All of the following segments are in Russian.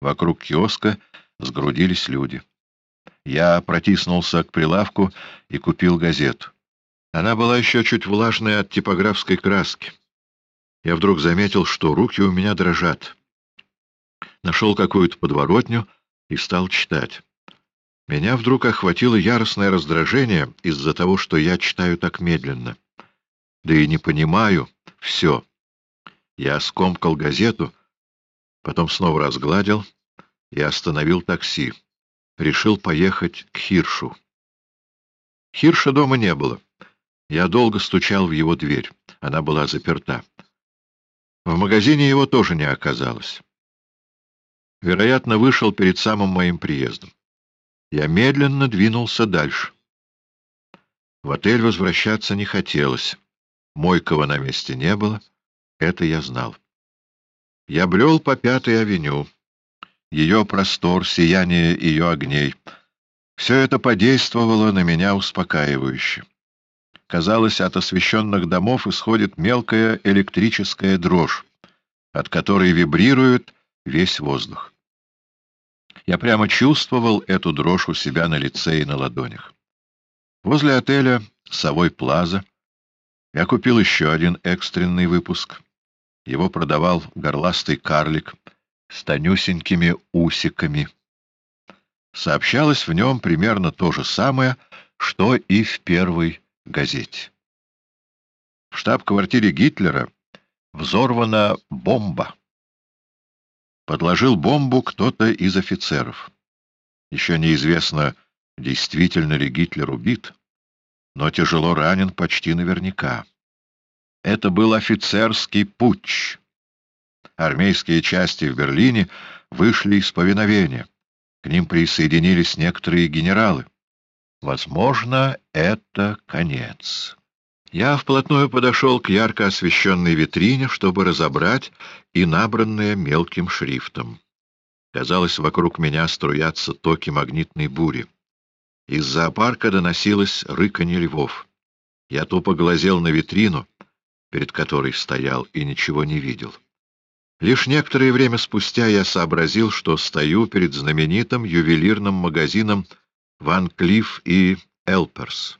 Вокруг киоска сгрудились люди. Я протиснулся к прилавку и купил газету. Она была еще чуть влажная от типографской краски. Я вдруг заметил, что руки у меня дрожат. Нашел какую-то подворотню и стал читать. Меня вдруг охватило яростное раздражение из-за того, что я читаю так медленно. Да и не понимаю все. Я скомкал газету, потом снова разгладил и остановил такси. Решил поехать к Хиршу. Хирша дома не было. Я долго стучал в его дверь. Она была заперта. В магазине его тоже не оказалось. Вероятно, вышел перед самым моим приездом. Я медленно двинулся дальше. В отель возвращаться не хотелось. Мойкова на месте не было. Это я знал. Я брел по Пятой авеню. Ее простор, сияние ее огней. Все это подействовало на меня успокаивающе. Казалось, от освещенных домов исходит мелкая электрическая дрожь, от которой вибрирует весь воздух. Я прямо чувствовал эту дрожь у себя на лице и на ладонях. Возле отеля «Совой Плаза» я купил еще один экстренный выпуск. Его продавал горластый карлик с тонюсенькими усиками. Сообщалось в нем примерно то же самое, что и в первой газете. В штаб-квартире Гитлера взорвана бомба подложил бомбу кто-то из офицеров. Еще неизвестно, действительно ли Гитлер убит, но тяжело ранен почти наверняка. Это был офицерский путч. Армейские части в Берлине вышли из повиновения. К ним присоединились некоторые генералы. Возможно, это конец. Я вплотную подошел к ярко освещенной витрине, чтобы разобрать и набранное мелким шрифтом. Казалось, вокруг меня струятся токи магнитной бури. Из зоопарка доносилось рыканье львов. Я тупо глазел на витрину, перед которой стоял, и ничего не видел. Лишь некоторое время спустя я сообразил, что стою перед знаменитым ювелирным магазином «Ван Клифф и Элперс».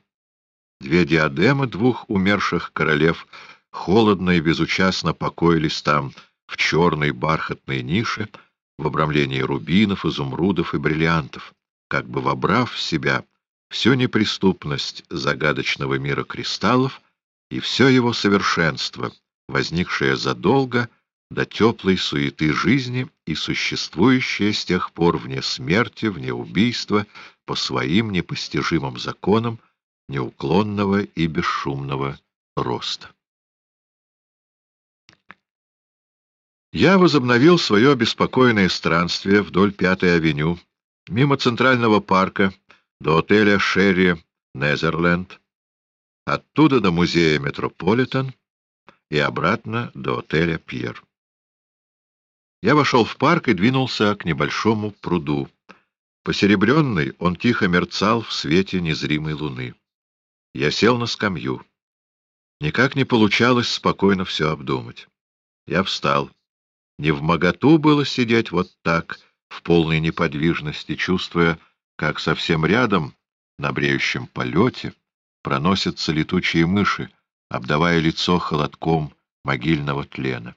Две диадемы двух умерших королев холодно и безучастно покоились там, в черной бархатной нише, в обрамлении рубинов, изумрудов и бриллиантов, как бы вобрав в себя всю неприступность загадочного мира кристаллов и все его совершенство, возникшее задолго до теплой суеты жизни и существующее с тех пор вне смерти, вне убийства, по своим непостижимым законам, неуклонного и бесшумного роста. Я возобновил свое беспокойное странствие вдоль Пятой авеню, мимо Центрального парка до отеля «Шерри Незерленд», оттуда до музея «Метрополитен» и обратно до отеля «Пьер». Я вошел в парк и двинулся к небольшому пруду. Посеребренный он тихо мерцал в свете незримой луны. Я сел на скамью. Никак не получалось спокойно все обдумать. Я встал. Не в моготу было сидеть вот так, в полной неподвижности, чувствуя, как совсем рядом, на бреющем полете, проносятся летучие мыши, обдавая лицо холодком могильного тлена.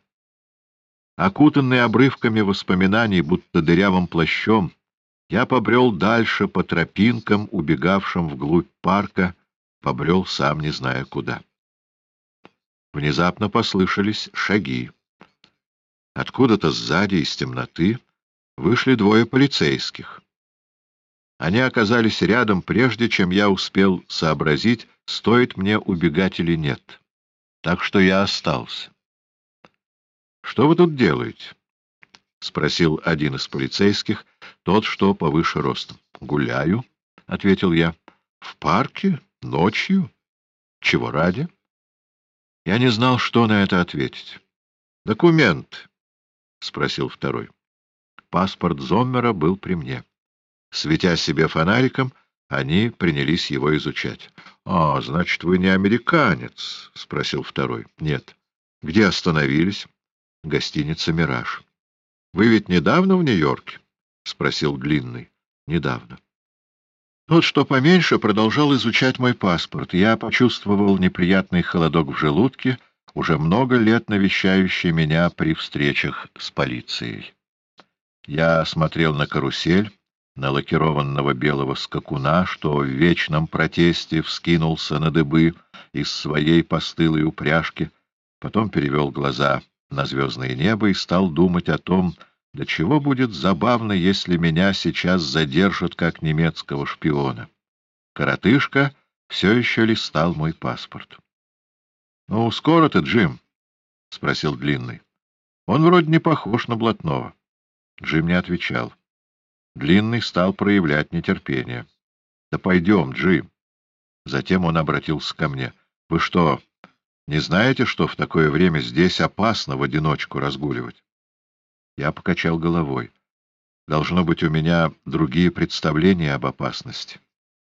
Окутанный обрывками воспоминаний, будто дырявым плащом, я побрел дальше по тропинкам, убегавшим вглубь парка, побрел сам не зная куда. Внезапно послышались шаги. Откуда-то сзади из темноты вышли двое полицейских. Они оказались рядом, прежде чем я успел сообразить, стоит мне убегать или нет. Так что я остался. — Что вы тут делаете? — спросил один из полицейских, тот, что повыше ростом. — Гуляю, — ответил я. — В парке? Ночью? Чего ради? Я не знал, что на это ответить. Документ, спросил второй. Паспорт Зоммера был при мне. Светя себе фонариком, они принялись его изучать. — А, значит, вы не американец? — спросил второй. — Нет. — Где остановились? — Гостиница «Мираж». — Вы ведь недавно в Нью-Йорке? — спросил Длинный. — Недавно. Тот, что поменьше, продолжал изучать мой паспорт. Я почувствовал неприятный холодок в желудке, уже много лет навещающий меня при встречах с полицией. Я смотрел на карусель, на лакированного белого скакуна, что в вечном протесте вскинулся на дыбы из своей постылой упряжки, потом перевел глаза на звездное небо и стал думать о том, до чего будет забавно, если меня сейчас задержат как немецкого шпиона. Коротышка все еще листал мой паспорт. — Ну, скоро ты, Джим? — спросил Длинный. — Он вроде не похож на блатного. Джим не отвечал. Длинный стал проявлять нетерпение. — Да пойдем, Джим. Затем он обратился ко мне. — Вы что, не знаете, что в такое время здесь опасно в одиночку разгуливать? Я покачал головой. Должно быть, у меня другие представления об опасности.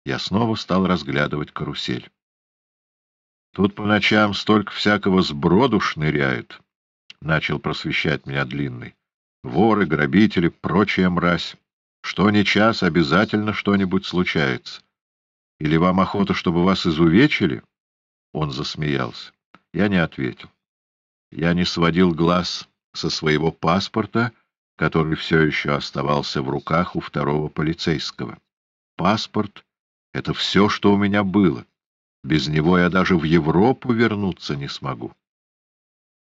Я снова стал разглядывать карусель. Тут по ночам столько всякого сброду шныряет, — начал просвещать меня Длинный. Воры, грабители, прочая мразь. Что ни час, обязательно что-нибудь случается. Или вам охота, чтобы вас изувечили? Он засмеялся. Я не ответил. Я не сводил глаз со своего паспорта, который все еще оставался в руках у второго полицейского. Паспорт — это все, что у меня было. Без него я даже в Европу вернуться не смогу.